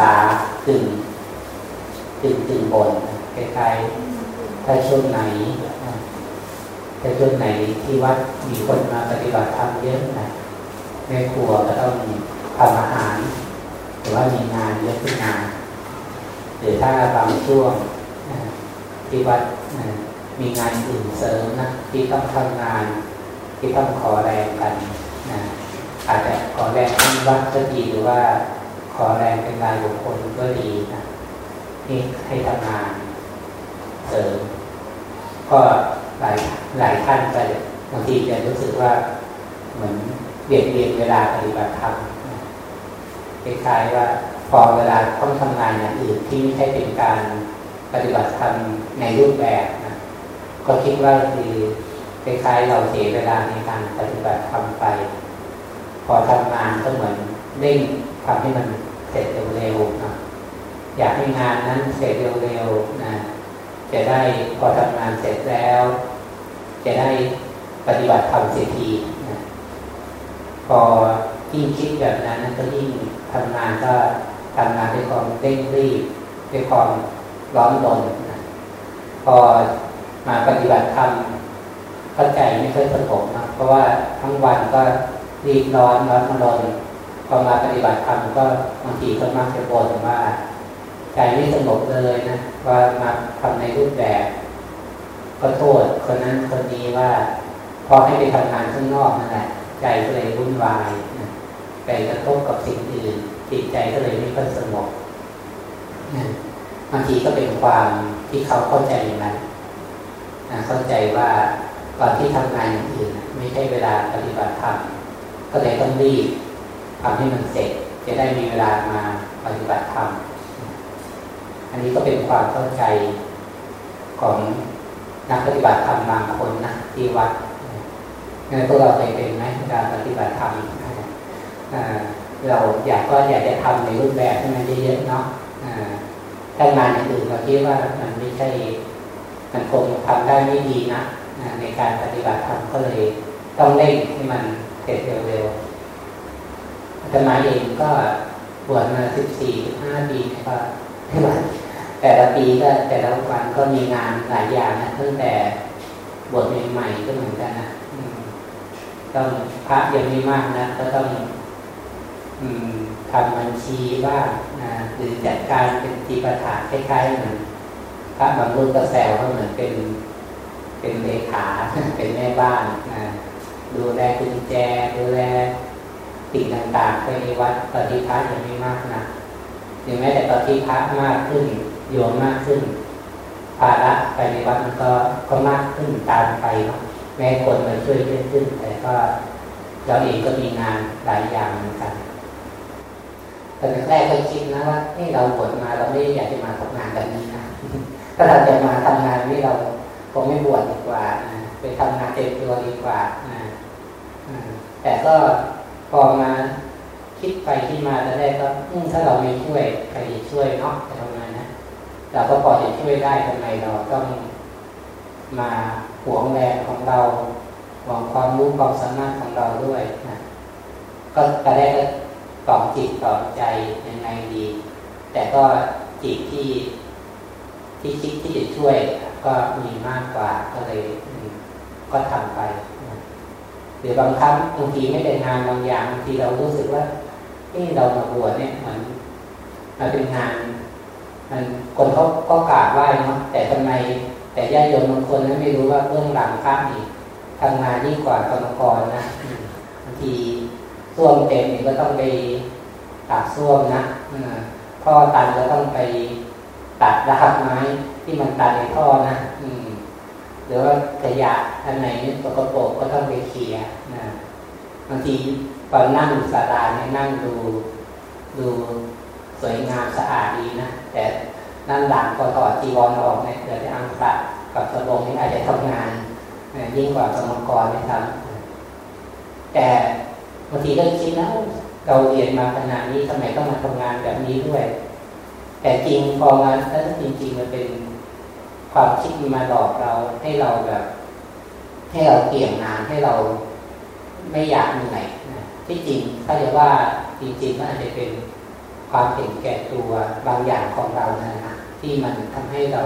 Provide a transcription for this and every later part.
ษาตึงตึงตึงบนคล้ายๆถ้าช่วงไหนถ้าช่วงไหนที่วัดมีคนมาปฏิบัติธรรมเยอะนะแม่ครัวก็ต้องทำอาหารหรือว่ามีงานเยอะขึ้นมานหรือถ้าบางช่วงที่วัดมีงานอื่นเสริมนะที่ต้องทำงาน ที่ต้องขอแรงกันนะอาจจะขอแรงที่วัดก็ดีหรือว่า ขอแรงเป็นรายบุคคลก็ดีนะที่ให้ทำงานเสริม ก็หลายหลายท่านก็บางทีจะรู้สึกว่าเหมือนเบียดเบียนเวลาปฏิบัติธรรมคล้ายๆว่าพอเวลาต้องทำงานอย่างอื่นที่ไม่ใช่เป็นการปฏิบัติธรรมในรูปแบบนะก็คิดว่าคือคล้ายๆเราเสียเวลาในการปฏิบัติธรรมไป พอทำงานก็เหมือนเร่งทำให้มัน เสร็จเร็วๆนะอยากให้งานนั้นเสร็จเร็วๆนะจะได้พอทำงานเสร็จแล้ว จะได้ปฏิบัติธรรมเสร็จทีนะพอยิ่งคิดแบบนั้นก็ยิ่งทำงานก็ทำงานด้วยความเร่งรีบด้วยความร้อนรนนะพอมาปฏิบัติธรรมเข้าใจไม่ค่อยสงบนะเพราะว่าทั้งวันก็รีบร้อนร้อนรน พอมาปฏิบัติธรรมก็บางทีก็มักจะบ่นว่า ใจไม่สงบเลยนะว่ามาทำในรูปแบบก็โทษคนนั้นคนนี้ว่าพอให้ไปทำงานข้างนอกนั่นแหละใจก็เลยวุ่นวายไปกระทบกับสิ่งอื่นจิตใจก็เลยไม่ค่อยสงบบางทีก็เป็นความที่เขาเข้าใจอย่างนั้นเข้าใจว่าตอนที่ทำงานอย่างอื่นไม่ใช่เวลาปฏิบัติธรรมก็เลยต้องรีบ ทำให้มันเสร็จ จะได้มีเวลามาปฏิบัติธรรม อันนี้ก็เป็นความเข้าใจของนักปฏิบัติธรรมบางคนนะที่วัดงั้นพวกเราเคยเป็นไหมการปฏิบัติธรรมเราอยากก็อยากจะทำในรูปแบบที่มันเยอะๆเนาะถ้างานอย่างอื่นเราคิดว่ามันไม่ใช่มันคงทำได้ไม่ดีนะในการปฏิบัติธรรมก็เลยต้องเร่งให้มันเสร็จเร็วๆ อาตมาเองก็บวชมาสิบสี่สิบห้าปีก็ไม่ว่าแต่ละปีก็แต่ละวันก็มีงานหลายอย่างนะตั้งแต่บวชใหม่ๆก็เหมือนกันนะต้องพระยังไม่มากนะก็ต้องทำบัญชีว่าหรือจัดการเป็นตีประถาคล้ายๆเหมือนพระบางรุ่นก็แซวเขาเหมือนเป็นเป็นเลขาเป็นแม่บ้านดูแลกุญแจดูแล สิ่งต่างๆไปในวัดปฏิพัทธ์ยังไม่มากนะถึงแม้แต่ปฏิพัทธ์มากขึ้นโยมมากขึ้นภาระไปในวัดมันก็ก็มากขึ้นตามไปเนาะแม้คนมาช่วยเยอะขึ้น แต่ก็เราเองก็มีงานหลายอย่างเหมือนกันตอนแรกก็คิดนะว่านี่เราบวชมาเราไม่อยากจะมาทำงานแบบนี้นะถ้าเราจะมาทำงานนี่เราคงไม่บวชดีกว่าไปทำงานเต็มตัวดีกว่าแต่ก็ พอมาคิดไปที่มาตอนแรกก็ถ้าเราไม่ช่วยใครช่วยเนาะจะทำไงนนะเราก็พอจะช่วยได้ทำไมเราต้องมาหวงแรงของเราหวงความรู้ความสามารถของเราด้วยนะก็ตอนแรกก็ตอบจิตตอบใจยังไงดี แต่ก็จิตที่ที่คิดที่จะช่วยก็มีมากกว่าก็เลยก็ทำไป หรือบางครั้งบางทีไม่เป็นงานบางอย่างบางทีเรารู้สึกว่าที่เรามาบวชเนี่ยมันมันเป็นงานมันคนเขาก็กราบไหว้เนาะแต่ทำไมแต่ญาติโยมบางคนนั้นไม่รู้ว่าเรื่องหลังพระนี่ทำงานยิ่งกว่ากรรมกรนะบางทีส้วมเต็มนี่ก็ต้องไปตัดส้วมนะท่อตันก็ต้องไปตัดรหัสไม้ที่มันตันในท่อนะอื หรือว่าขยะอันไหนนี่ตกปรกก็ต้องไปเคลียร์นะบางทีตอนนั่งศาลาเนี่ยนั่งดู ดูสวยงามสะอาดดีนะแต่นั่นหลังพอต่อจีวรออกเนี่ยเกิดอังสะกับสบงนี่อาจจะทำงานยิ่งกว่าสมกรนะครับแต่บางทีก็คิดนะเราเรียนมาขนาดนี้ทำไมต้องมาทำงานแบบนี้ด้วย แต่จริงพอมาแล้วจริง ๆ มันเป็น ความคิดมาหลอกเราให้เราแบบ ให้เราเกี่ยงงานให้เราไม่อยากเหนื่อยนที่จริงถ้าจะว่าจริงๆมันอาจจะเป็นความเห็นแก่ตัวบางอย่างของเรานะนะที่มันทำให้เรา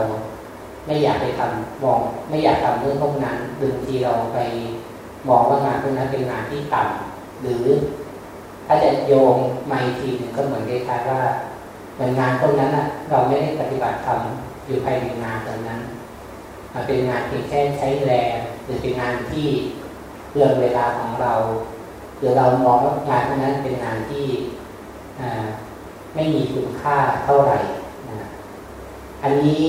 ไม่อยากไปทำมอง ไม่อยากทำเรื่องพวกนั้นบางทีเราไปมองว่างานพวกนั้นเป็นงานที่ต่ำหรือถ้าจะโยงมาอีกทีหนึ่งก็เหมือนคล้ายๆว่าเหมือนงานพวกนั้นอะ เราไม่ได้ปฏิบัติธรรม อยู่ภายในงานตรงนั้นเป็นงานเพียงแค่ใช้แรงหรือเป็นงานที่เพื่อเวลาของเราหรือเรามองว่างานนั้นเป็นงานที่ไม่มีคุณค่าเท่าไหร่นะอันนี้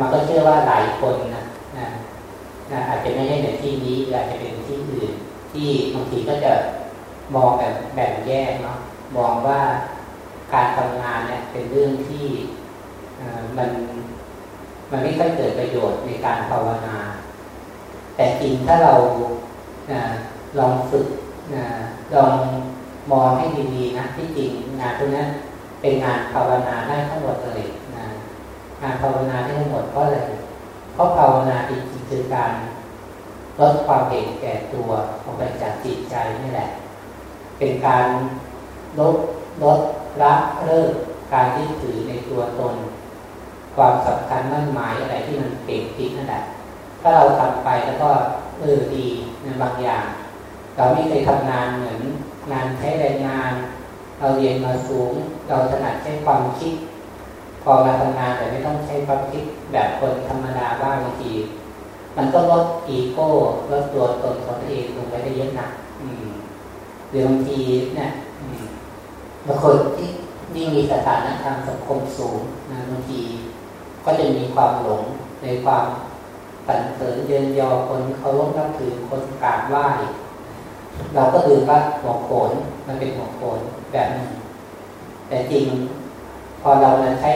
มาก็เชื่อว่าหลายคนนะนะนะอาจจะไม่ใช่ในที่นี้อาจจะเป็นที่อื่น ที่บางทีก็จะมองแบบแบ่งแยกเนาะมองว่าการทำงานเนี่ยเป็นเรื่องที่มัน มันไม่ค่อยเกิดประโยชน์ในการภาวนา แต่จริงถ้าเราลองฝึกลองมองให้ดีๆนะที่จริงงานตรงนั้นเป็นงานภาวนาได้ทั้งหมดเลยนะงานภาวนาได้ทั้งหมดเพราะอะไรเพราะภาวนาจริงๆคือการลดความเห็นแก่ตัวออกไปจากจิตใจนี่แหละ เป็นการลดลดละเลิกการยึดถือในตัวตน ความสำคัญมั่นหมายอะไรที่มันเปลี่ยนผิดนั่นแหละถ้าเราทำไปแล้วก็เออดีในบางอย่าง เราไม่เคยทำงานเหมือนงานใช้แรงงาน เราเรียนมาสูง เราถนัดใช้ความคิด พอมาทำงานแต่ไม่ต้องใช้ความคิดแบบคนธรรมดาบ้างบางทีมันก็ลดอีโก้ลดตัวตนของตัวเองลงไปได้เยอะหนะอืมหรือบางทีเนี่ยบางคนที่นี่มีสถานะทางสังคมสูงนะบางที ก็จะมีความหลงในความปันเถินเยินยอคนเขาลบนับถือคนกราบไหว้เราก็ดูว่าหัวโขนมันเป็นหัวโขนแบบนึงแต่จริงพอเรามาใช้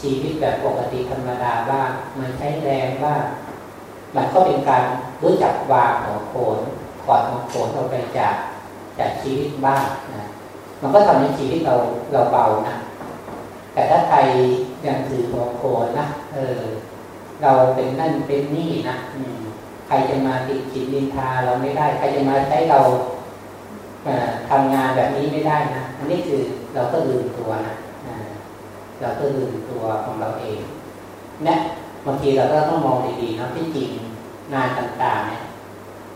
ชีวิตแบบปกติธรรมดาบ้างมันใช้แรงบ้างมันก็เป็นการรู้จักวางหัวโขนถอดหัวโขนออกไปจากจากชีวิตบ้างนะมันก็ทำให้ชีวิตเราเราเบานะแต่ถ้าใคร อยังถือหัวโขนนะเออ เราเป็นนั่นเป็นนี่นะอืใครจะมาติดขิดนินทาเราไม่ได้ ใครจะมาใช้เราทำงานแบบนี้ไม่ได้นะอันนี้คือเราก็ลืมตัวนะเราก็ลืมตัวของเราเองเนี่ยบางทีเราก็ต้องมองดีๆนะที่จริงงานต่างๆเนี่ย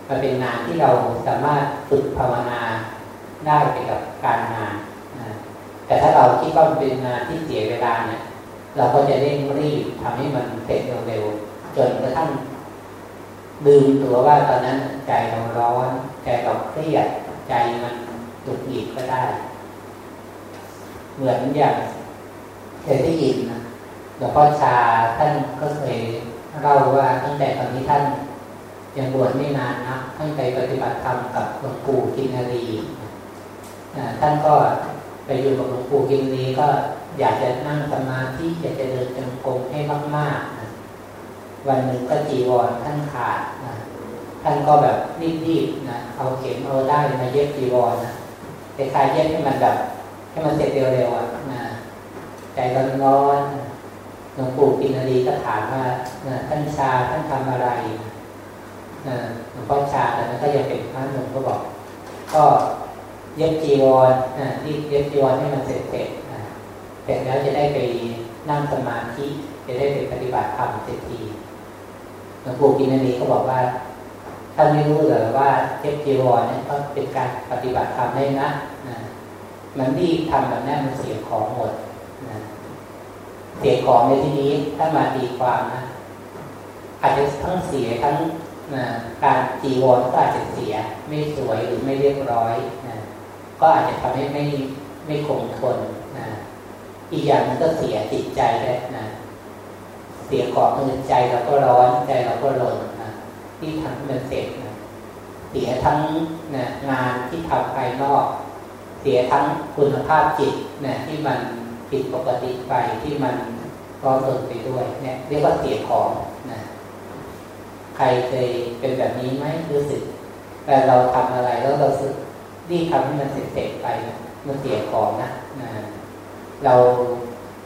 มันเป็นงานที่เราสามารถฝึกภาวนาได้ไปกับการงานนะแต่ถ้าเราคิดว่ามันเป็นงานที่เสียเวลาเนี่ย เราก็จะเร่งรีบทำให้มันเสร็จเร็วๆจนกระทั่งลืมตัวว่าตอนนั้นใจเราร้อนใจเราเครียดใจมันตุกหยิบก็ได้ เหมือนอย่างเคยได้ยินนะหลวงพ่อชาท่านก็เคยเล่าว่าตั้งแต่ตอนนี้ท่านยังบวชไม่นานนะท่านไปปฏิบัติธรรมกับหลวงปู่กินรีท่านก็ไปอยู่กับหลวงปู่กินรีก็ อยากจะนั่งสมาธิอยากจะเดินจงกรมให้มากๆนะวันหนึ่งก็จีวรท่านขาดนะท่านก็แบบรีบๆนะเอาเข็มเอาได้มาเย็บจีวรนะแต่คลายเย็บให้มันแบบให้มันเสร็จเร็วๆอะนะใจร้อนๆหลวงปู่กินารีก็ถามว่าท่านชาท่านทำอะไรหลวงพ่อชาแต่นั้นก็ยังเป็นพระหนุ่มก็บอก ก็เย็บจีวรรีบเย็บจีวรให้มันเสร็จเสร็จ เสร็จแล้วจะได้ไปนั่งสมาธิจะได้ไปปฏิบัติธรรมเสร็จทีหลวงปู่กินนารีก็บอกว่าท่านไม่รู้เหรอว่าเทปจีวรเนี่ยก็เป็นการปฏิบัติธรรมได้นะนะมันรีบทำแบบนี้นมันเสียของหมดนะเสียของในที่นี้ถ้ามาตีความนะอาจจะทั้งเสียทั้งนะการจีวรก็อาจจะเสีย ไม่สวยหรือไม่เรียบร้อยนะก็อาจจะทำให้ไม่ไม่คงทน อีกอย่างมันก็เสียจิตใจเลยนะเสียของเงินใจเราก็ร้อนใจเราก็หลนที่ทำให้มันเสร็จนะเสียทั้งนะงานที่ทำภายนอก เสียทั้งคุณภาพจิตนะที่มันผิดปกติไปที่มันร้อนรนไปด้วย เนี่ย เรียกว่าเสียของนะใครเคยเป็นแบบนี้ไหมรู้สึก แต่เราทำอะไรแล้วเราสึกรีบทำให้มันเสร็จไปนะมันเสียของนะนะ เรา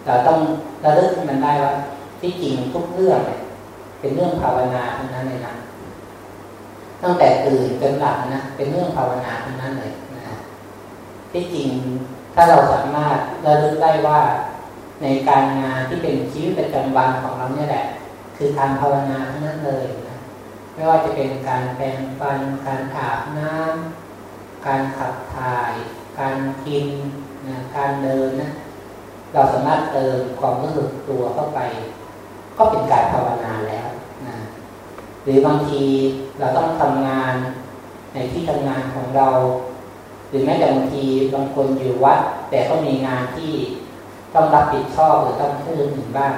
เราต้องระลึกมันได้ว่า ที่จริงทุกเรื่องเนี่ยเป็นเรื่องภาวนาทั้งนั้นเลยนะตั้งแต่ตื่นจนหลับนะเป็นเรื่องภาวนาทั้งนั้นเลยนะที่จริงถ้าเราสามารถระลึกได้ว่าในการงานที่เป็นชีวิตประจำวันของเราเนี่ยแหละ คือการภาวนาทั้งนั้นเลยนะไม่ว่าจะเป็นการแปรงฟัน การอาบน้ำการขับถ่าย การกินนะการเดินนะ เราสามารถเติมความรู้สึกตัวเข้าไป ก็เป็นการภาวนาแล้วนะหรือบางทีเราต้องทำงานในที่ทำงานของเรา หรือแม้แต่บางทีบางคนอยู่วัด แต่ก็มีงานที่ต้องรับผิดชอบหรือต้องช่วยอื่นบ้าง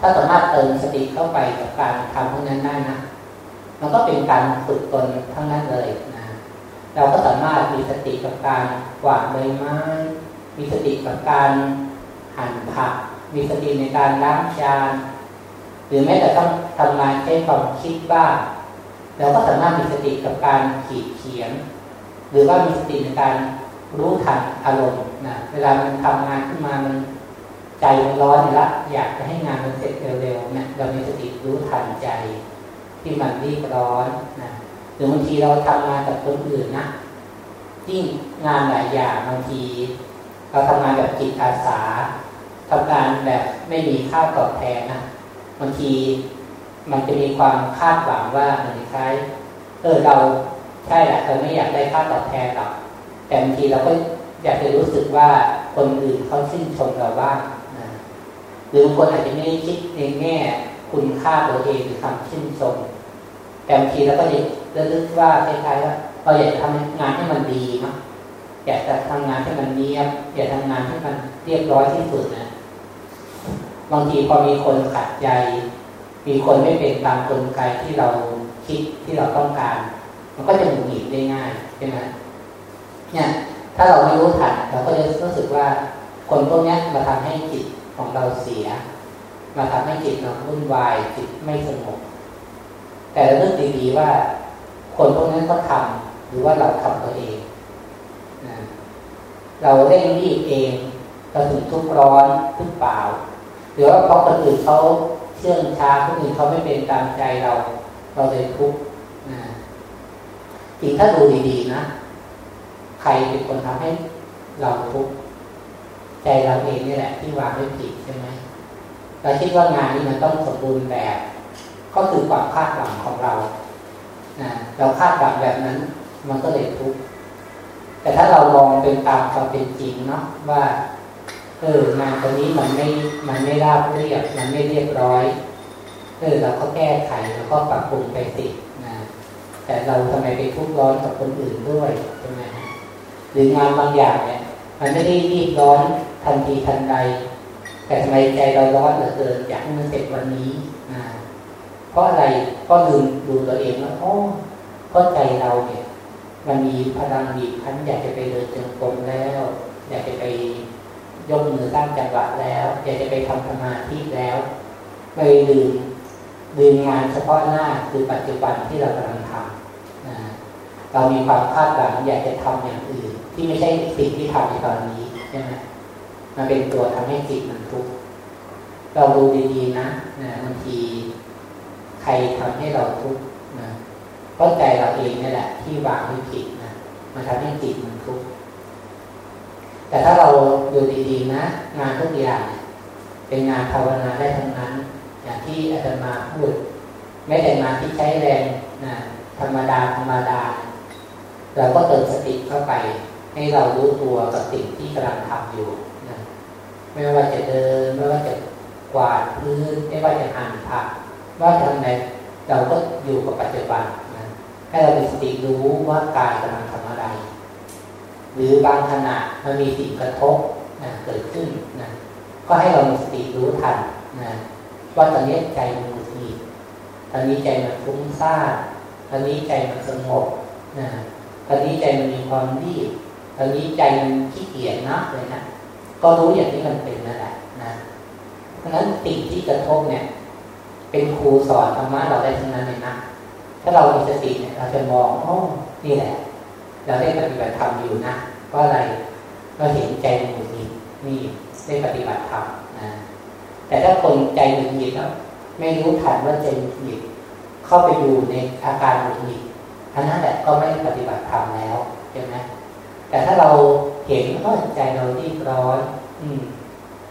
ถ้าสามารถเติมสติเข้าไปกับการทำพวกนั้นได้นะมันก็เป็นการฝึกตนทั้งนั้นเลยนะเราก็สามารถมีสติกับการกวาดใบไม้มีสติกับการ หั่นผัก มีสติในการล้างจาน หรือแม้แต่ต้องทำงานใช้ความคิดบ้างเราก็สามารถมีสติกับการขีดเขียน หรือว่ามีสติในการรู้ทันอารมณ์นะเวลามันทำงานขึ้นมามันใจมันร้อนละอยากจะให้งานมันเสร็จเร็วๆเนี่ยเรามีสติรู้ทันใจที่มันรีบร้อนนะหรือบางทีเราทำงานกับคนอื่นนะยิ่งงานหลายอย่างบางที เราทำงานแบบจิตอาสา ทำงานแบบไม่มีค่าตอบแทนนะบางทีมันจะมีความคาดหวังว่าเหมือนคล้ายเออเราใช่แหละเราไม่อยากได้ค่าตอบแทนหรอกแต่บางทีเราก็อยากจะรู้สึกว่าคนอื่นเขาชื่นชมเราบ้างนะหรือบางคนอาจจะไม่ได้คิดในแง่คุณค่าตัวเองหรือคำชื่นชมแต่บางทีเราก็จะระลึกว่าคล้ายๆว่าเราอยากจะทำงานให้มันดีเนาะอยากจะทำงานให้มันเนียบอยากทำงานให้มันเรียบร้อยที่สุดนะ บางทีพอมีคนขัดใจ มีคนไม่เป็นตามกลไกที่เราคิดที่เราต้องการ มันก็จะหงุดหงิดได้ง่ายใช่ไหมเนี่ยถ้าเราไม่รู้ทันเราก็จะรู้สึกว่าคนพวกนี้มาทำให้จิตของเราเสีย มาทำให้จิตเราวุ่นวายจิตไม่สงบแต่เรื่องดีๆว่า คนพวกนั้นก็ทำหรือว่าเราทำตัวเองนะเราเร่งรีบเองเราถึงทุกร้อนทุกเปล่า หรือว่าเพราะคนอื่นเขาเชื่องช้าคนอื่นเขาไม่เป็นตามใจเรา เราเลยทุกข์นะจริงถ้าดูดีๆนะ ใครเป็นคนทำให้เราทุกข์ใจเราเองนี่แหละ ที่วางไม่ผิดใช่ไหมเราคิดว่างานนี้มันต้องสมบูรณ์แบบ ก็คือความคาดหวังของเรานะเราคาดหวังแบบนั้น มันก็เลยทุกข์แต่ถ้าเรามองเป็นตามความเป็นจริงเนาะว่า อองานตัวนี้มันไม่มันไม่ราบเรียบมันไม่เรียบร้อยเออเราก็แก้ไขแล้วก็ปรับปรุงไปสินะแต่เราทำไมไปทุกข์ร้อนกับคนอื่นด้วยใช่ไหมหรืองานบางอย่างเนี่ย มันไม่ได้รีบร้อนทันทีทันใด แต่ทำไมใจเราร้อนเหลือเกินอยากให้มันเสร็จวันนี้นะเพราะอะไรก็ลืมดูตัวเองว่าอ๋อเพราะใจเราเนี่ย มันมีพลังบีบคั้นอยากจะไปเดินจงกรมแล้ว อยากจะไป ยกมือสร้างจังหวะแล้วอยากจะไปทำสมาธิแล้วไม่ลืมลืมงานเฉพาะหน้าคือปัจจุบันที่เรากำลังทำนะเรามีความคาดหวังอยากจะทำอย่างอื่น ที่ไม่ใช่สิ่งที่ทำในตอนนี้ใช่ไหมมันเป็นตัวทำให้จิตมันทุกข์เราดูดีๆนะนะบางทีใครทำให้เราทุกข์นะเพราะใจเราเองนี่แหละ ที่วางไม่ผิดนะมันทำให้จิตมันทุกข์ แต่ถ้าเราดูดีๆนะ งานทุกอย่าง เป็นงานภาวนาได้ทั้งนั้น อย่างที่อาจารย์มาพูดไม่แต่งานที่ใช้แรงนะธรรมดาธรรมดา เราก็เติมสติเข้าไป ให้เรารู้ตัวกับสิ่งที่กำลังทำอยู่นะไม่ว่าจะเดิน ไม่ว่าจะกวาดพื้น ไม่ว่าจะหั่นผักว่าทำไงเราก็อยู่กับปัจจุบันนะให้เรามีสติรู้ว่ากายกำลังทำ หรือบางขณะมันมีสิ่งกระทบนะเกิดขึ้นนะก็ให้เรามีสติรู้ทันนะว่าตอนนี้ใจมันหงุดหงิดตอนนี้ใจมันฟุ้งซ่านตอนนี้ใจมันสงบนะตอนนี้ใจมันมีความรีบตอนนี้ใจมันขี้เกียจนะเลยนะก็รู้อย่างที่มันเป็นนั่นแหละนะเพราะฉะนั้นสิ่งที่กระทบเนี่ย เป็นครูสอนธรรมะเราได้ทั้งนั้นเลยนะถ้าเรามีสติเนี่ยเราจะมองอ๋อนี่แหละ เราได้ปฏิบัติธรรมอยู่นะเพราะอะไรเราเห็นใจมันหงุดหงิดนี่ได้ปฏิบัติธรรมนะแต่ถ้าคนใจหงุดหงิดแล้วไม่รู้ทันว่าใจหงุดหงิดเข้าไปอยู่ในอาการหงุดหงิดอันนั้นแหละก็ไม่ปฏิบัติธรรมแล้วใช่ไหมแต่ถ้าเราเห็นว่าใจเราที่ร้อน อืม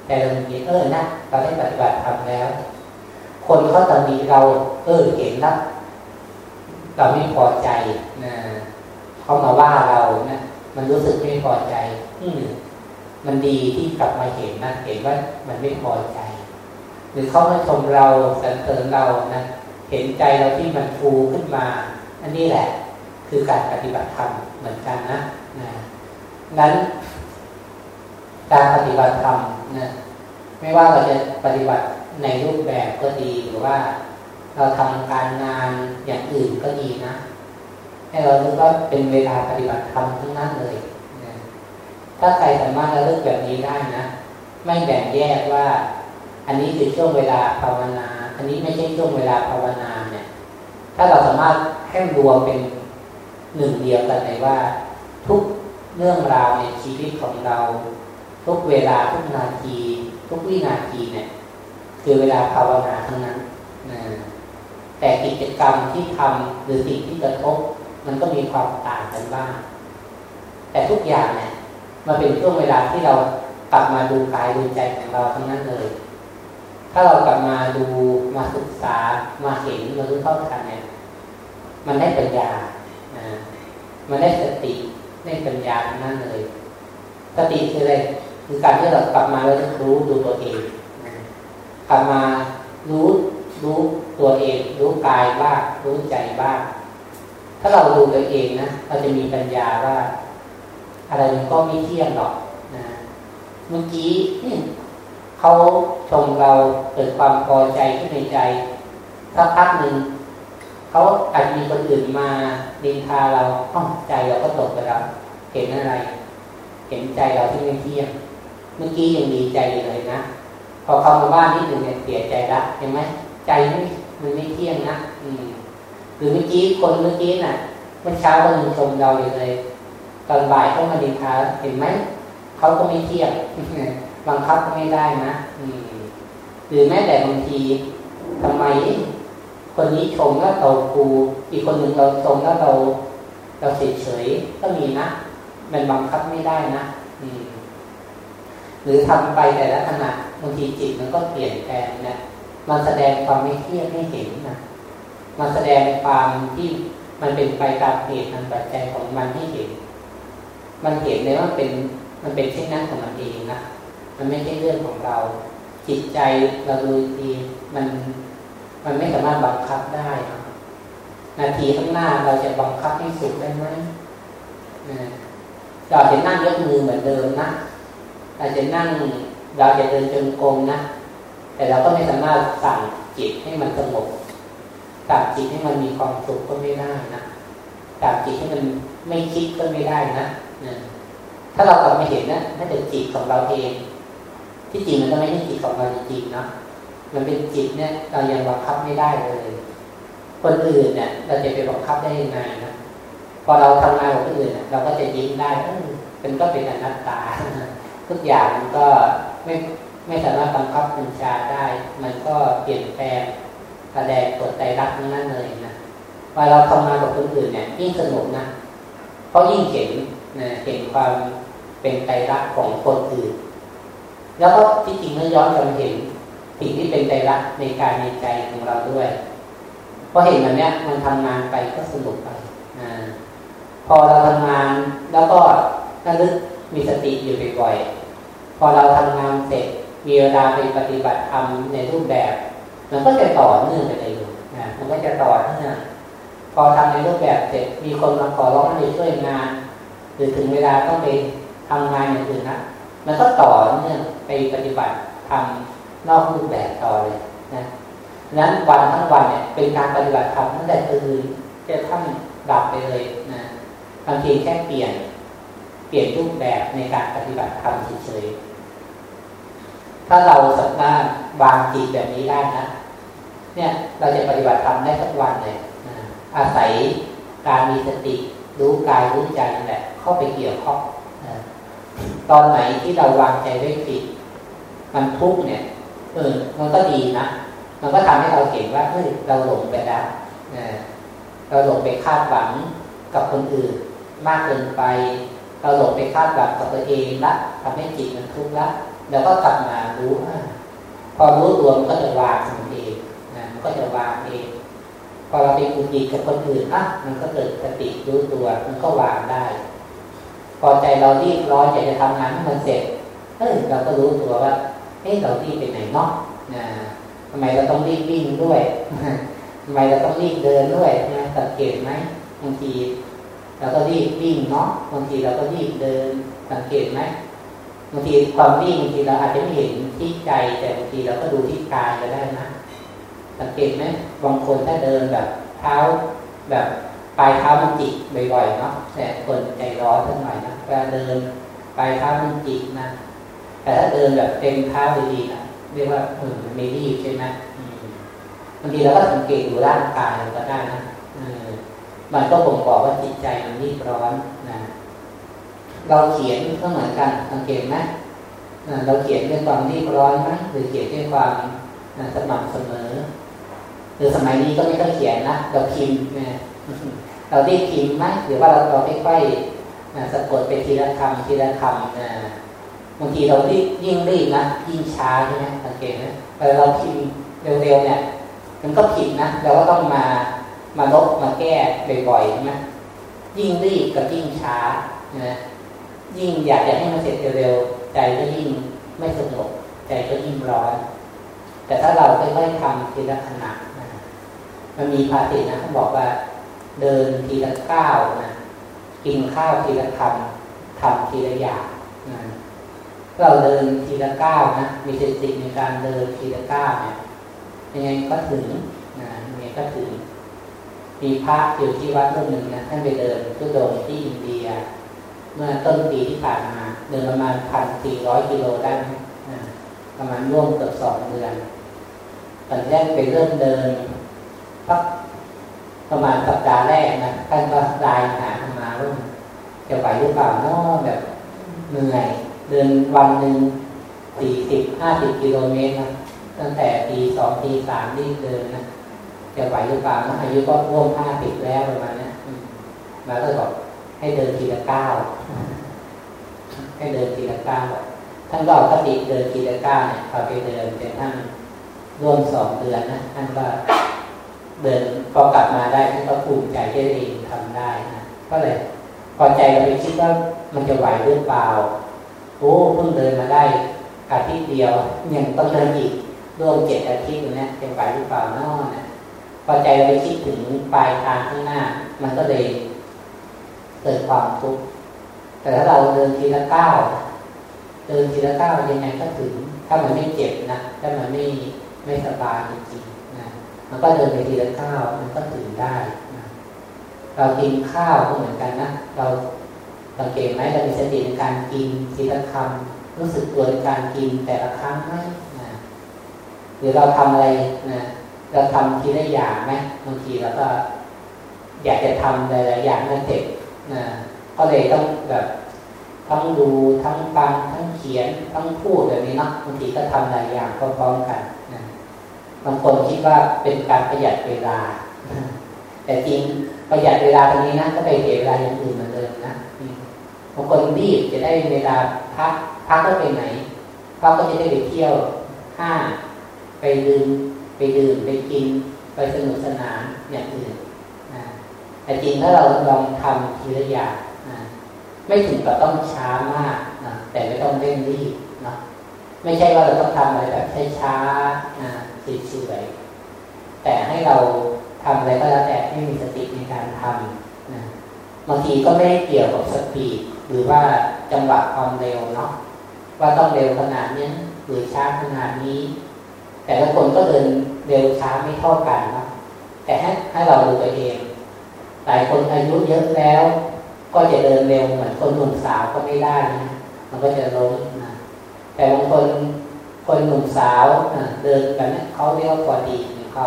แต่เราเห็นเออนะเราได้ปฏิบัติธรรมแล้ว คนเขาตอนนี้เรา เออเห็นแล้วเราไม่พอใจนะ เขามาว่าเรานะมันรู้สึกไม่พอใจ อืมมันดีที่กลับมาเห็นนะเห็นว่ามันไม่พอใจ หรือเขามาชมเราสรรเสริญเรานะเห็นใจเราที่มันฟูขึ้นมา อันนี้แหละ คือการปฏิบัติธรรมเหมือนกันนะนะนั้น การปฏิบัติธรรมนะไม่ว่าเราจะปฏิบัติในรูปแบบก็ดีหรือว่า เราทำการงานอย่างอื่นก็ดีนะ ให้เรารู้ว่าเป็นเวลาปฏิบัติธรรมทั้งนั้นเลยนะถ้าใครสามารถระลึกแบบนี้ได้นะ ไม่แบ่งแยกว่า อันนี้คือช่วงเวลาภาวนา อันนี้ไม่ใช่ช่วงเวลาภาวนาเนี่ย ถ้าเราสามารถให้รวมเป็นหนึ่งเดียวกันเลยว่า ทุกเรื่องราวในชีวิตของเรา ทุกเวลาทุกนาที ทุกวินาทีเนี่ย คือเวลาภาวนาทั้งนั้นนะแต่กิจกรรมที่ทำหรือสิ่งที่กระทบ มันก็มีความต่างกันบ้าง แต่ทุกอย่างเนี่ยมาเป็นช่วงเวลาที่เรากลับมาดูกายดูใจของเราทั้งนั้นเลย ถ้าเรากลับมาดูมาศึกษามาเห็นมารู้เท่าทันเนี่ย มันได้ปัญญานะมันได้สติได้ปัญญาทั้งนั้นเลย สติคืออะไรคือการที่เรากลับมาแล้วรู้ดูตัวเองกลับมารู้รู้ตัวเอง รู้กายบ้างรู้ใจบ้าง ถ้าเราดูตัวเองนะเราจะมีปัญญาว่า อะไรมันก็ไม่เที่ยงหรอกนะเมื่อกี้นี่เขาชมเราเกิดความพอใจขึ้นในใจสักพักหนึ่งเขาอาจมีคนอื่นมาดินทาเราห้องใจเราก็ตกไปแล้วเห็นอะไร เห็นใจเราที่ไม่เที่ยง เมื่อกี้ยังดีใจอยู่เลยนะพอเข้ามาบ้านนิดหนึ่งเนี่ยเสียใจละเห็นไหมใจมันไม่เที่ยงนะ หรือเมื่อกี้คนเมื่อกี้น่ะเมื่อเช้าก็ยังชมเราอยู่เลย ตอนบ่ายเขามาดินทาเห็นไหมเขาก็ไม่เที่ยงบังคับก็ไม่ได้นะหรือแม้แต่บางทีทำไม คนนี้ชมแล้วเราครูอีกคนหนึ่งเราชมแล้วเรา เราเฉยเฉยก็มีนะมันบังคับไม่ได้นะอืมหรือทำไปแต่ละขณะบางทีจิตมันก็เปลี่ยนแปลงนะมันแสดงความไม่เที่ยงให้เห็นนะ มันแสดงความที่มันเป็นไปตามเหตุทางปัจจัยของมันให้เห็น มันเห็นเลยว่าเป็นมันเป็นเช่นนั้นของมันเองนะมันไม่ใช่เรื่องของเรา จิตใจเราดูดีมันมันไม่สามารถบังคับได้นะนาทีข้างหน้าเราจะบังคับให้สุขได้ไหมเราจะนั่งยกมือเหมือนเดิมนะเราจะนั่งเราจะเดินจงกรมนะ แต่เราก็ไม่สามารถสั่งจิตให้มันสงบ สั่งจิตให้มันมีความสุขก็ไม่ได้นะสั่งจิตให้มันไม่คิดก็ไม่ได้นะถ้าเรากลับมาเห็นนะน่าจะจิตของเราเอง ที่จริงมันก็ไม่ใช่จิตของเราจริงๆเนาะมันเป็นจิตเนี่ย เรายังบังคับไม่ได้เลย คนอื่นเนี่ย เราจะไปบังคับได้ยังไงนะพอเราทำงานกับคนอื่นเราก็จะยิ้มได้เออเป็นก็เป็นอนัตตาทุกอย่างมันก็ไม่ไม่สามารถบังคับบัญชาได้ มันก็เปลี่ยนแปลง แสดงกฎใจรักนั่นเลยนะว่าเราทำงานกับคนอื่นเนี่ยยิ่งสนุกนะเพราะยิ่งเห็นนะเห็นความเป็นใจรักของคนอื่น แล้วก็ที่จริงเมื่อย้อนกลับเห็นสิ่งที่เป็นใจรักในการในใจของเราด้วยพราะเห็นแบบนี้มันทำงานไปก็สนุกไปนะพอเราทำงานแล้วก็ระลึกมีสติอยู่บ่อยๆพอเราทำงานเสร็จมีเวลาไปปฏิบัติธรรมในรูปแบบ มันก็จะต่อเนื่องไปเลยนะมันก็จะต่อเนื่องพอทำในรูปแบบเสร็จมีคนมาขอร้องให้ช่วยงาน หรือถึงเวลาต้องไปทำงานอย่างอื่นนะมันก็ต่อเนื่องไปปฏิบัติทำนอกรูปแบบต่อเลยนะนั้นวันทั้งวันเนี่ยเป็นการปฏิบัติธรรมตั้งแต่ตื่นจะท่านดับไปเลยนะบางทีแค่เปลี่ยน เปลี่ยนรูปแบบในการปฏิบัติธรรมเฉยๆถ้าเราสามารถวางจิตแบบนี้ได้นะ เนี่ยเราจะปฏิบัติธรรมได้ทุกวันเลยอาศัยการมีสติรู้กายรู้ใจนั่นแหละ เข้าไปเกี่ยวข้องตอนไหนที่เราวางใจไว้ผิดมันทุกเนี่ยเออมันก็ดีนะมันก็ทำให้เราเห็นว่าเฮ้ยเราหลงไปแล้วเราหลงไปคาดหวังกับคนอื่น มากเกินไป เราหลงไปคาดหวังกับตัวเองละทำให้จิตมันทุกข์ละแล้วก็กลับมารู้พอรู้ตัวมันก็จะวางมันเอง ก็จะวางเอง พอเราไปกุจิกับคนอื่นอะมันก็เกิดสติรู้ตัว มันก็วางได้ พอใจเรารีบร้อนอยากจะทำงานให้มันเสร็จเฮ้ยเราก็รู้ตัวว่าเฮ้ยเรารีบไปไหนเนาะนะทำไมเราต้องรีบวิ่งด้วยทำไมเราต้องรีบเดินด้วยนะสังเกตไหมบางทีเราก็รีบวิ่งเนาะบางทีเราก็รีบเดินสังเกตไหมบางทีความวิ่งบางทีเราอาจจะไม่เห็นที่ใจแต่บางทีเราก็ดูที่กายก็ได้นะ สังเกตไหมบางคนถ้าเดินแบบเท้าแบบปลายเท้ามันจิกบ่อยๆเนาะแต่คนใจร้อนสักหน่อยนะเวลาเดินปลายเท้ามันจิกนะแต่ถ้าเดินแบบเต็มเท้าดีๆนะเรียกว่าเออมันไม่รีบใช่ไหมบางทีเราก็สังเกตดูร่างกายเราก็ได้นะมันก็บ่งบอกว่าจิตใจมันรีบร้อนนะเราเขียนก็เหมือนกันสังเกตไหมเราเขียนด้วยความรีบร้อนไหมหรือเขียนด้วยความสม่ำเสมอ หรือสมัยนี้ก็ไม่ต้องเขียนนะเราพิมพ์นะเราได้พิมพ์ไหมหรือว่าเราเราค่อยๆสะกดไปทีละคำทีละคำนะบางทีเราที่ยิ่งรีบนะยิ่งช้าใช่ไหมสังเกตไหมแต่เราพิมพ์เร็วๆเนี่ย มันก็ผิดนะเราก็ต้องมามาลบมาแก้บ่อยๆใช่ไหมยิ่งรีบกับยิ่งช้านะยิ่งอยากจะให้มันเสร็จเร็วๆใจก็ยิ่งไม่สงบใจก็ยิ่งร้อน แต่ถ้าเราค่อยๆทำทีละขณะ มันมีภาษิตนะเขาบอกว่า เดินทีละก้าวนะกินข้าวทีละคำทำทีละอย่างนะเราเดินทีละก้าวนะมีสติในการเดินทีละก้าวเนี่ยยังไงก็ถึงนะยังไงก็ถึงมีพระอยู่ที่วัดรูปหนึ่งนะท่านไปเดินทุดงที่อินเดีย เมื่อต้นปีที่ผ่านมา เดินประมาณพันสี่ร้อยกิโลได้นะประมาณร่วมเกือบสองเดือนตอนแรกไปเริ่มเดิน สักประมาณสัปดาห์แรกนะท่านก็รายหามาว่าจะไหวหรือเปล่านาะแบบเหนื่อยเดินวันหนึ่งสี่สิบห้าสิบกิโลเมตรนะตั้งแต่ปีสองปีสามที่เดินนะจะไหวหรือเปล่านะอายุก็ร่วมห้าสิบแล้วประมาณนี้มาก็บอกให้เดินทีละก้าวให้เดินทีละก้าวท่านก็ปฏิเดินทีละก้าวเนี่ยพาไปเดินเป็นท่านร่วมสองเดือนนะท่านก็ เดินพอกลับมาได้ท่านก็ภูมิใจที่เองทำได้นะก็เลยพอใจเราไปคิดว่ามันจะไหวหรือเปล่าโอ้เพิ่งเดินมาได้อาทิตย์เดียวยังต้องเดินอีกร่วมเจ็ดอาทิตย์นะจะไหวหรือเปล่านอกนะพอใจเราไปคิดถึงปลายทางข้างหน้า มันก็เลยเกิดความทุกข์แต่ถ้าเราเดินทีละก้าวเดินทีละก้าวยังไงก็ถึง ถ้ามันไม่เจ็บนะถ้ามันไม่ไม่สบายจริง มันก็เดินไปทีละก้าวมันก็ถึงได้นะเรากินข้าวก็เหมือนกันนะเราสังเกตไหมเรามีสติในการกินทีละคำรู้สึกตัวในการกินแต่ละครั้งไหมนะหรือเราทำอะไรนะเราทำทีละอย่างไหมบางทีเราก็ อยากจะทำหลายๆอย่างนั่นเด็กนะก็เลยต้องแบบทั้งดูทั้งฟังทั้งเขียนทั้งพูดแบบนี้เนาะบางทีก็ทำหลายอย่างพร้อมๆกันนะ บางคนคิดว่าเป็นการประหยัดเวลา แต่จริงประหยัดเวลาตรงนี้นะก็ไปเสียเวลาอย่างอื่นเหมือนเดิมนะบางคนรีบจะได้เวลาพักพักก็ไปไหนพักก็จะได้ไปเที่ยวห้าไปดื่มไปดื่มไปกิน ไปสนุกสนานอย่างอื่นนะแต่จริงถ้าเราลองทำทีละอย่างนะไม่ถึงกับต้องช้ามากนะแต่ไม่ต้องเร่งรีบนะไม่ใช่ว่าเราต้องทำอะไรแบบช้าๆนะ เฉยแต่ให้เราทำอะไรก็แล้วแต่ให้มีสติในการทำนะบางทีก็ไม่ได้เกี่ยวกับสปีดหรือว่าจังหวะความเร็วเนาะว่าต้องเร็วขนาดนี้หรือช้าขนาดนี้ แต่ละคนก็เดินเร็วช้าไม่เท่ากันนะแต่ให้ให้เราดูตัวเอง หลายคนอายุเยอะแล้ว ก็จะเดินเร็วเหมือนคนหนุ่มสาวก็ไม่ได้นะมันก็จะล้มนะแต่บางคน คนหนุ่มสาวเดินแบบนี้เขาเรียกว่าพอดีของเขา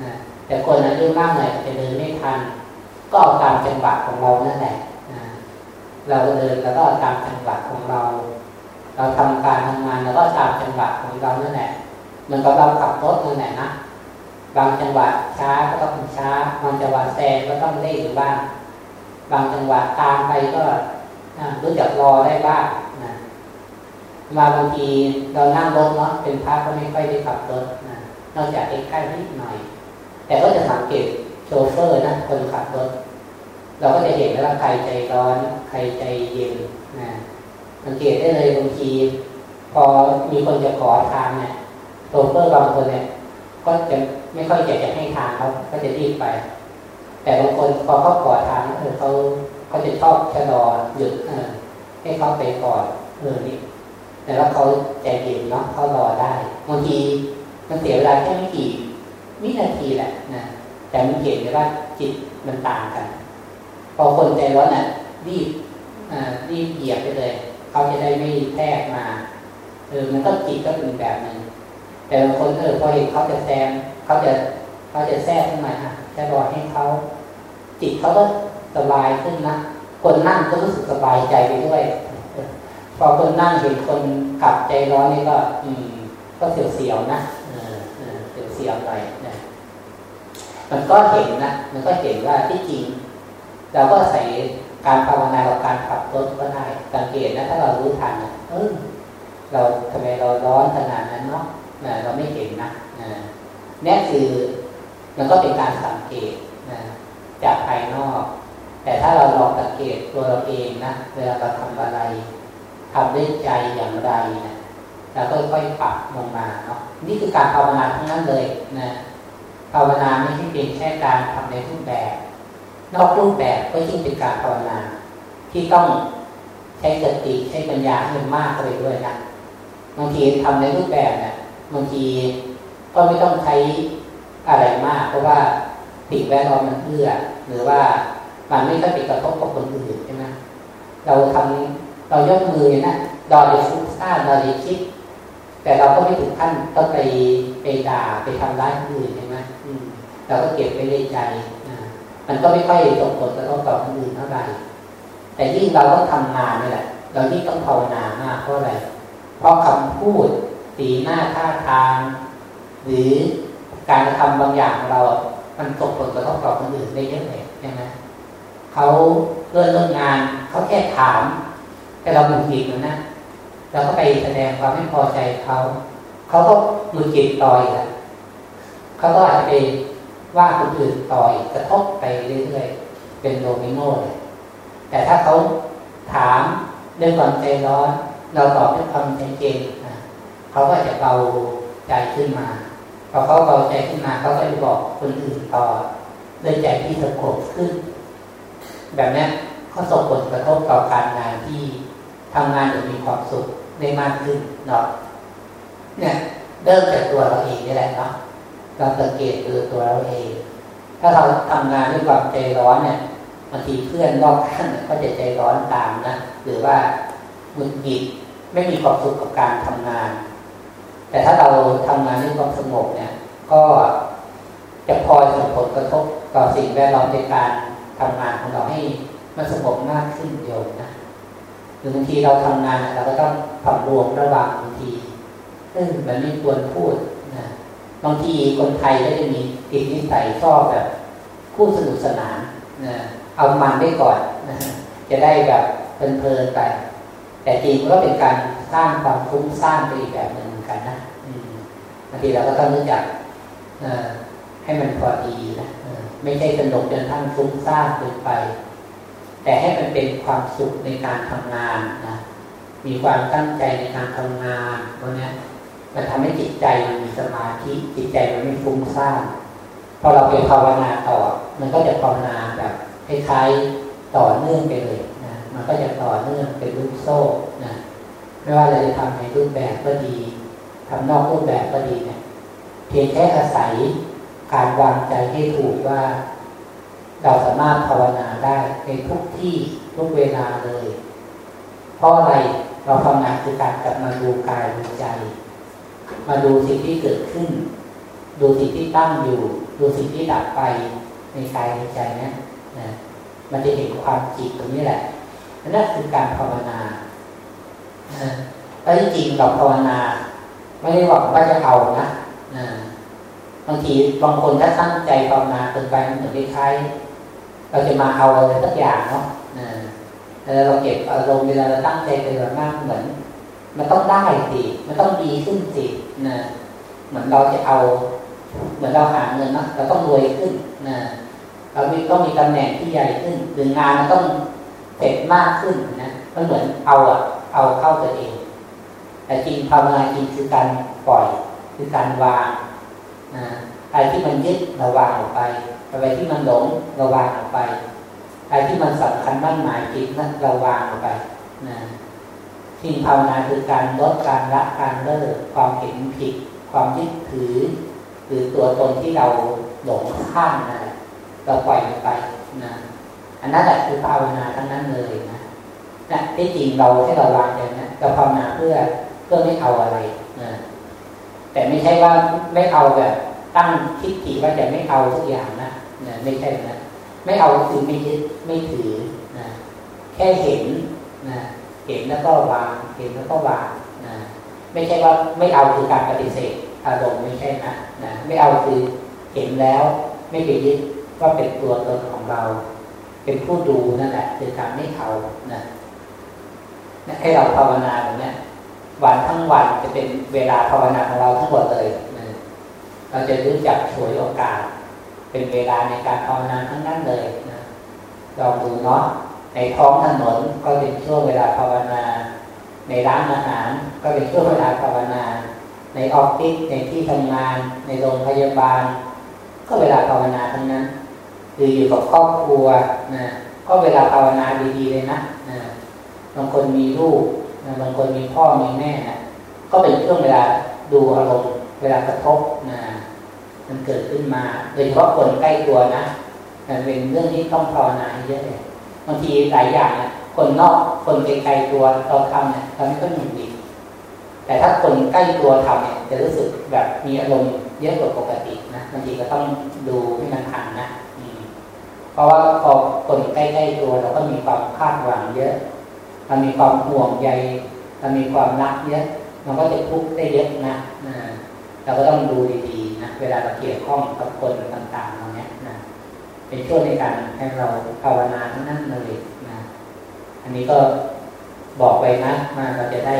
นะแต่คนอายุมากหน่อยจะเดินไม่ทัน ก็เอาตามจังหวะของเรานั่นแหละเราเดินแล้วก็ตามจังหวะของเรา เราทำการทำงานแล้วก็ตามจังหวะของเรานั่นแหละมันก็เราขับรถนั่นแหละนะบางจังหวะช้าก็ต้องช้าบางจังหวะแซงก็ต้องเร่งบ้าง บางจังหวะตามไปก็รู้จักรอได้บ้างนะ มาบางทีเรานั่งรถเนาะเป็นพระก็ไม่ค่อยได้ขับรถนะนอกจากใกล้ๆนิดหน่อย แต่ก็จะสังเกตโชเฟอร์นะคนขับรถ เราก็จะเห็นว่าใครใจร้อนใครใจเย็นนะสังเกตได้เลยบางที พอมีคนจะขอทางเนี่ยโชเฟอร์บางคนเนี่ยก็จะไม่ค่อยอยากจะให้ทางเขาก็จะรีบไป แต่บางคนพอเขาขอทางเออเขาเขาจะชอบชะลอหยุดเออให้เขาไปก่อนเออนี่ แต่ว่าเขาใจเย็นเนาะเขารอได้บางทีมันเสียเวลาแค่ไม่กี่วินาทีแหละนะแต่มันเห็นเลยว่าจิตมันต่างกัน พอคนใจร้อนน่ะรีบอ่ารีบเหยียบไปเลยเขาจะได้ไม่แทรกมาเออมันก็จิตก็เป็นแบบหนึ่งแต่บางคนเออพอเห็นเขาจะแซงเขาจะเขาจะแทรกขึ้นมาอะจะรอให้เขาจิตเขาก็สบายขึ้นนะคนนั่งก็รู้สึกสบายใจไปด้วย พอคนนั่งเห็นคนขับใจร้อนนี่ก็ อืม ก็เสียวๆนะเสียวๆหน่อยนะมันก็เห็นนะมันก็เห็นว่าที่จริง เราก็ใส่การภาวนากับการขับรถก็ได้สังเกตนะถ้าเรารู้ทันนะเออเราทำไมเราร้อนขนาดนั้นเนาะเราไม่เห็นนะนี่คือมันก็เป็นการสังเกตนะจากภายนอก แต่ถ้าเราลองสังเกตตัวเราเองนะเวลาเราทำอะไร ทำด้วยใจอย่างไรนะแล้วค่อยๆปรับลงมาเนาะนี่คือการภาวนาทั้งนั้นเลยนะภาวนาไม่ใช่เพียงแค่การทำในรูปแบบ นอกรูปแบบก็ยิ่งเป็นการภาวนา ที่ต้องใช้สติใช้ปัญญาให้มากเข้าไปด้วยนะบางทีทำในรูปแบบเนี่ยบางทีก็ไม่ต้องใช้อะไรมาก เพราะว่าสิ่งแวดล้อมมันเอื้อหรือว่ามันไม่ต้องไปกระทบกับคนอื่นใช่ไหมเราทำ เรายกมือเนี่ยนะดอเดฟุ้งซ่าดอเดคิด แต่เราก็ไม่ถึงขั้นต้องไปไปด่าไปทำร้ายคนอื่นใช่ไหมเราก็เก็บไปในใจมันก็ไม่ค่อยส่งผลกระทบต่อคนอื่นเท่าไหร่แต่ยิ่งเราต้องทำงานนี่แหละ เรายิ่งต้องภาวนามากเพราะอะไรเพราะคำพูดสีหน้าท่าทาง หรือการกระทำบางอย่างของเรา มันส่งผลกระทบต่อคนอื่นได้เยอะเลยใช่ไหมเขาเริ่มเริ่มงานเขาแค่ถาม แต่เราหมุนหิดนะเราก็ไปแสดงความไม่พอใจเขาเขาก็มือจิตต่อยแล้วเขาก็อาจจะไปว่าคนอื่นต่อยกระทบไปเรื่อยๆเป็นโดมิโนเลยแต่ถ้าเขาถามด้วยความใจร้อน เราตอบด้วยความใจเย็นเขาก็จะเบาใจขึ้นมาพอเขาเบาใจขึ้นมาเขาก็จะบอกคนอื่นต่อด้วยใจที่สงบขึ้น แบบนี้ก็ส่งผลกระทบต่อการงานที่ ทำงานจะมีความสุขได้มากขึ้นเนาะเนี่ยเริ่มจากตัวเราเองนี่แหละเนาะเราสังเกตคือตัวเราเอง ถ้าเราทำงานด้วยความใจร้อนเนี่ยบางทีเพื่อนรอบข้างก็จะใจร้อนตามนะหรือว่าหงุดหงิดไม่มีความสุขกับการทำงาน แต่ถ้าเราทำงานด้วยความสงบเนี่ย ก็จะพอยส่งผลกระทบต่อสิ่งแวดล้อมในการทำงานของเราให้มันสงบมากขึ้นโยมนะ หรือบางทีเราทำงานเราก็ต้องผับรวมระหว่างบางทีเออมันไม่ควรพูดนะบางทีคนไทยก็จะมีติดนิสัยชอบแบบพูดสนุกสนานนะเอามันได้ก่อนนะจะได้แบบเพลินๆไป แต่จริงก็เป็นการสร้างความฟุ้งซ่านไปอีกแบบหนึ่งเหมือนกันนะบางทีเราก็ต้องรู้จักให้มันพอดีนะไม่ใช่สนุกจนทั้งฟุ้งซ่านเกินไป แต่ให้มันเป็นความสุขในการทำงานนะมีความตั้งใจในการทำงานพวกนี้มันทำให้จิตใจมันมีสมาธิจิตใจมันไม่ฟุ้งซ่านพอเราไปภาวนาต่อ มันก็จะภาวนาแบบคล้ายๆต่อเนื่องไปเลยนะมันก็จะต่อเนื่องเป็นลูกโซ่นะไม่ว่าเราจะทำในรูปแบบก็ดีทำนอกรูปแบบก็ดีเนะี่ยเพียงแค่อาศัยการวางใจให้ถูกว่า เราสามารถภาวนาได้ในทุกที่ทุกเวลาเลย เพราะอะไรเราทำงานคือการกลับมาดูกายดูใจ มาดูสิ่งที่เกิดขึ้น ดูสิ่งที่ตั้งอยู่ ดูสิ่งที่ดับไปในกายในใจนี่ยนะมันจะเห็นความจริงตรงนี้แหละนั่นคือการภาวนาแล้วจริงเราภาวนา ไม่ได้หวังว่าจะเอานะบางทีบางคนถ้าตั้งใจภาวนาเกินไปมันเหมือนคล้าย เราจะมาเอาอะไรสักอย่างเนาะแล้วเราเก็บอารมณ์เวลาเราตั้งใจไปมากเหมือน มันต้องได้สิมันต้องดีขึ้นสินะเหมือนเราจะเอา เหมือนเราหาเงินเนาะเราต้องรวยขึ้นนะเราต้องมีตำแหน่งที่ใหญ่ขึ้นหรืองานมันต้องเสร็จมากขึ้นนะมันเหมือนเอาอะเอาเข้าตัวเอง แต่จริงภาวนาจริงคือการปล่อย คือการวางนะอะไรที่มันยึดเราวางออกไป อะไรที่มันหลงเราวางออกไป อะไรที่มันสำคัญมั่นหมายจิตนั้นเราวางออกไปนะที่ภาวนาคือการลดการละการเลิกความเห็นผิด ความยึดถือ หรือตัวตนที่เราหลงข้ามนะเราปล่อยไปนะอันนั้นแหละคือภาวนาทั้งนั้นเลยนะนะที่จริงเราให้เราวางอย่างนี้เราภาวนาเพื่อเพื่อไม่เอาอะไรนะแต่ไม่ใช่ว่าไม่เอาแบบตั้งทิฏฐิว่าจะไม่เอาทุกอย่างน ไม่ใช่นะไม่เอาคือไม่ยึดไม่ถือนะแค่เห็นนะเห็นแล้วก็วาง เห็นแล้วก็วางนะไม่ใช่ว่าไม่เอาคือการปฏิเสธอารมณ์ไม่ใช่นะนะไม่เอาคือเห็นแล้วไม่ไปยึดว่าเป็นตัวตนของเรา เป็นผู้ดูนั่นแหละคือการไม่เอานะให้เราภาวนาแบบนี้วันทั้งวันจะเป็นเวลาภาวนาของเราทั้งหมดเลยนะเราจะรู้จักฉวยโอกาส เป็นเวลาในการภาวนาทั้งนั้นเลยนะลองดูเนาะในท้องถนนก็เป็นช่วงเวลาภาวนา ในร้านอาหารก็เป็นช่วงเวลาภาวนา ในออฟฟิศในที่ทำงาน ในโรงพยาบาล ก็เวลาภาวนาทั้งนั้นคืออยู่กับครอบครัวนะก็เวลาภาวนาดีๆเลยนะนะบางคนมีลูกนะบางคนมีพ่อมีแม่นะก็เป็นช่วงเวลาดูอารมณ์เวลากระทบนะ มันเกิดขึ้นมาโดยเฉพาะคนใกล้ตัวนะมันเป็นเรื่องที่ต้องภาวนาเยอะเลยบางทีหลายอย่างนะคนนอกคนไกลๆตัวเราทำเนี่ยเราไม่ค่อยหนุนดี แต่ถ้าคนใกล้ตัวทำเนี่ยจะรู้สึกแบบมีอารมณ์เยอะกว่าปกตินะบางทีก็ต้องดูให้มันทันนะเพราะว่าพอคนใกล้ๆตัวเราก็มีความคาดหวังเยอะเรามีความห่วงใยเรามีความรักเยอะมันก็จะทุกข์ได้เยอะนะนะเราก็ต้องดูดีๆ นะ เวลาเราเกี่ยวข้องกับคนต่างๆเราเนี้ยนะเป็นช่วงในการให้เราภาวนาทั้งนั้นเลยนะ อันนี้ก็บอกไปนะมาเราจะได้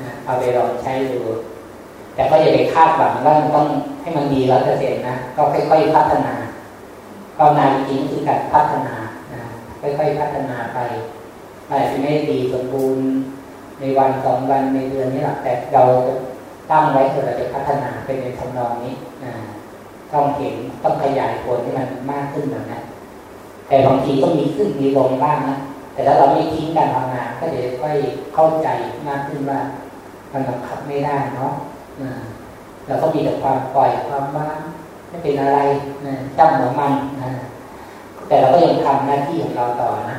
นะเอาไปลองใช้ดู แต่ก็อย่าไปคาดหวังว่ามันต้องให้มันดีร้อยเปอร์เซ็นต์นะ ก็ค่อยๆพัฒนาภาวนาจริงๆคือการพัฒนานะค่อยๆพัฒนาไปอาจจะไม่ดีสมบูรณ์ในวันสองวันในเดือนนี้หรอกแต่เรา ตั้งไว้เพื่อเราจะพัฒนาเป็นในทำนองนี้ต้องเห็นต้องขยายผลให้มันมากขึ้นแบบนั้นแต่บางทีก็มีขึ้นมีลงบ้างนะแต่ถ้าเราไม่ทิ้งการทำงานก็จะค่อยเข้าใจมากขึ้นว่ามันบังคับไม่ได้เนาะเราก็มีแต่ความปล่อยความว่างไม่เป็นอะไรจ้ำหัวมันนะแต่เราก็ยังทำหน้าที่ของเราต่อนะ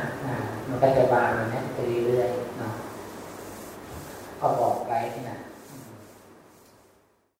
มันก็จะวางอย่างนี้ไปเรื่อยๆเนาะก็บอกไว้ที่นะ